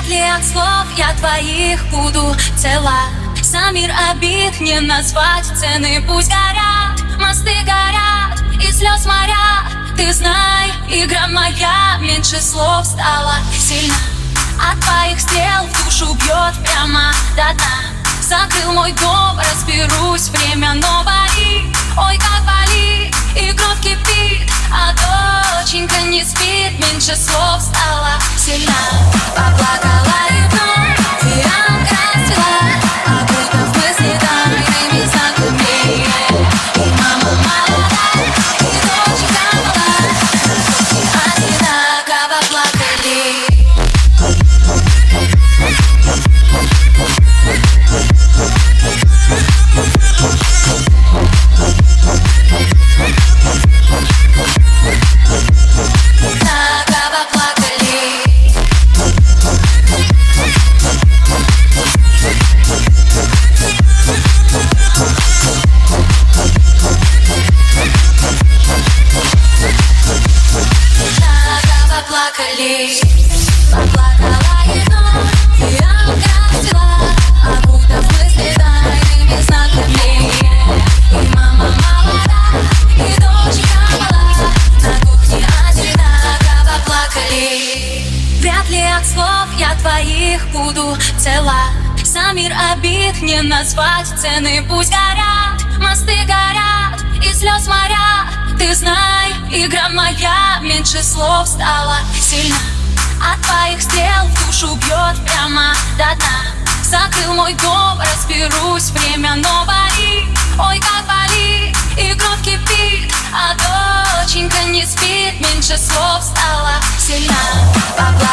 Вряд ли от слов я твоих буду. Цела За мир обид не назвать цены Пусть горят, мосты горят И слез моря Ты знай, игра моя Меньше слов стала сильно. От твоих стрел в душу бьет прямо до дна. Закрыл мой дом, разберусь, время, но болит Ой, как болит, и кровь кипит А доченька меньше слов стало сильна Поплакала и вновь твоих буду цела. За мир обид не назвать цены Пусть горят, мосты горят И слез моря Ты знай, игра моя Меньше слов стала сильна От твоих стрел в душу бьет прямо до дна. Закрыл мой дом, разберусь, время, но болит Ой, как болит, и кровь кипит А доченька не спит, меньше слов стало сильна Поплакала